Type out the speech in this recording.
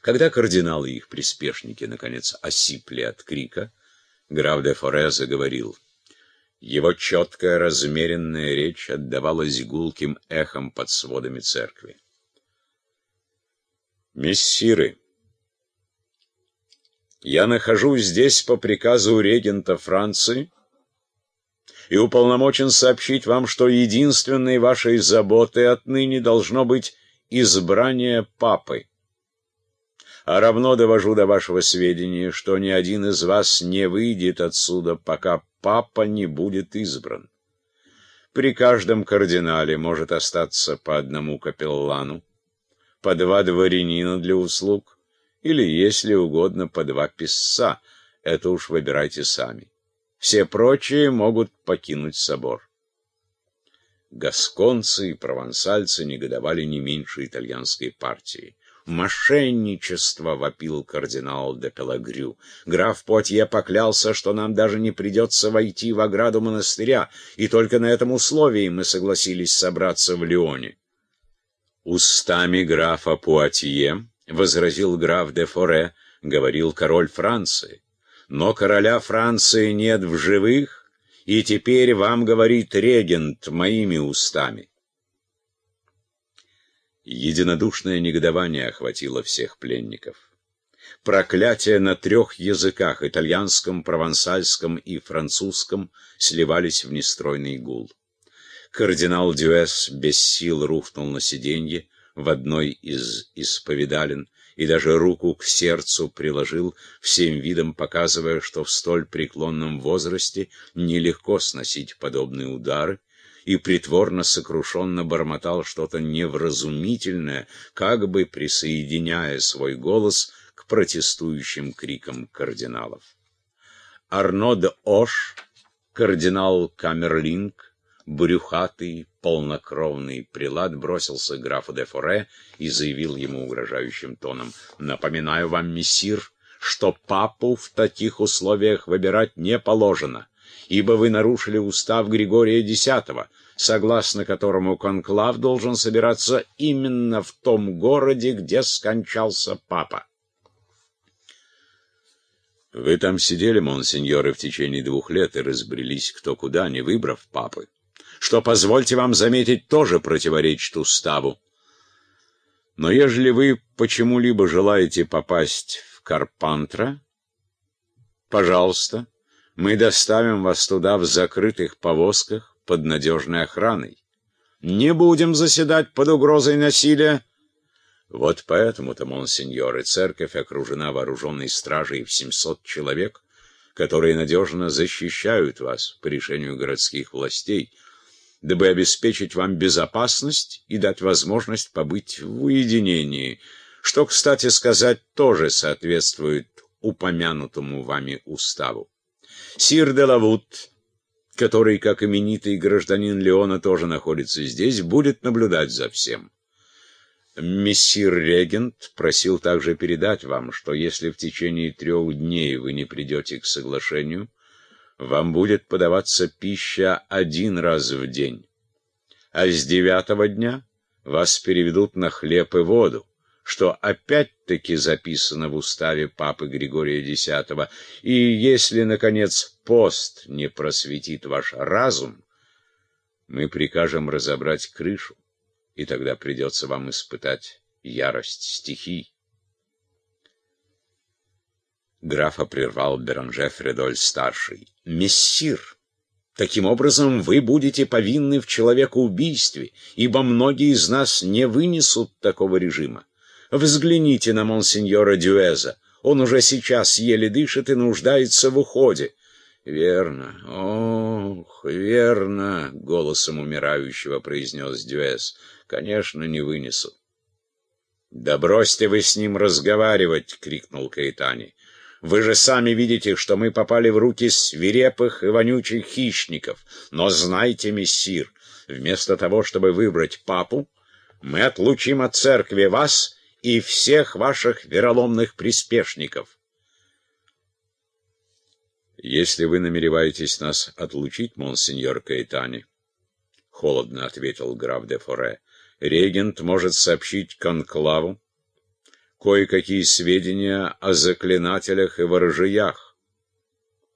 Когда кардиналы и их приспешники, наконец, осипли от крика, граф де Форе заговорил. Его четкая, размеренная речь отдавалась гулким эхом под сводами церкви. «Мессиры, я нахожусь здесь по приказу регента Франции и уполномочен сообщить вам, что единственной вашей заботой отныне должно быть избрание папы а равно довожу до вашего сведения, что ни один из вас не выйдет отсюда, пока папа не будет избран. При каждом кардинале может остаться по одному капеллану, по два дворянина для услуг, или, если угодно, по два писца. Это уж выбирайте сами. Все прочие могут покинуть собор. Гасконцы и провансальцы негодовали не меньше итальянской партии. «Мошенничество!» — вопил кардинал де Пелагрю. «Граф Потье поклялся, что нам даже не придется войти в ограду монастыря, и только на этом условии мы согласились собраться в Лионе». «Устами графа Пуатье», — возразил граф де Форе, — говорил король Франции. «Но короля Франции нет в живых, и теперь вам говорит регент моими устами». Единодушное негодование охватило всех пленников. Проклятия на трех языках — итальянском, провансальском и французском — сливались в нестройный гул. Кардинал Дюэс без сил рухнул на сиденье в одной из исповедален и даже руку к сердцу приложил, всем видом показывая, что в столь преклонном возрасте нелегко сносить подобные удары, и притворно сокрушенно бормотал что-то невразумительное, как бы присоединяя свой голос к протестующим крикам кардиналов. Арно де Ош, кардинал Камерлинг, брюхатый, полнокровный прилад бросился графу де Форе и заявил ему угрожающим тоном, «Напоминаю вам, мессир, что папу в таких условиях выбирать не положено ибо вы нарушили устав Григория X, согласно которому конклав должен собираться именно в том городе, где скончался папа. Вы там сидели, монсеньоры, в течение двух лет и разбрелись кто куда, не выбрав папы, что, позвольте вам заметить, тоже противоречит уставу. Но ежели вы почему-либо желаете попасть в Карпантра, пожалуйста, мы доставим вас туда в закрытых повозках под надежной охраной. Не будем заседать под угрозой насилия. Вот поэтому-то, монсеньор, и церковь окружена вооруженной стражей в 700 человек, которые надежно защищают вас по решению городских властей, дабы обеспечить вам безопасность и дать возможность побыть в уединении, что, кстати сказать, тоже соответствует упомянутому вами уставу. Сир де Лавут, который, как именитый гражданин Леона, тоже находится здесь, будет наблюдать за всем. Мессир Регент просил также передать вам, что если в течение трех дней вы не придете к соглашению, вам будет подаваться пища один раз в день, а с девятого дня вас переведут на хлеб и воду что опять-таки записано в уставе Папы Григория X, и если, наконец, пост не просветит ваш разум, мы прикажем разобрать крышу, и тогда придется вам испытать ярость стихий. Графа прервал Беранже Фредоль-старший. «Мессир, таким образом вы будете повинны в человекоубийстве, ибо многие из нас не вынесут такого режима. Взгляните на монсеньора Дюэза. Он уже сейчас еле дышит и нуждается в уходе. «Верно, ох, верно», — голосом умирающего произнес Дюэз. «Конечно, не вынесу». «Да бросьте вы с ним разговаривать!» — крикнул Каэтани. «Вы же сами видите, что мы попали в руки свирепых и вонючих хищников. Но знайте, мессир, вместо того, чтобы выбрать папу, мы отлучим от церкви вас и всех ваших вероломных приспешников. Если вы намереваетесь нас отлучить, монсеньор Каэтани, — холодно ответил граф де Форе, — регент может сообщить конклаву, кое-какие сведения о заклинателях и ворожиях.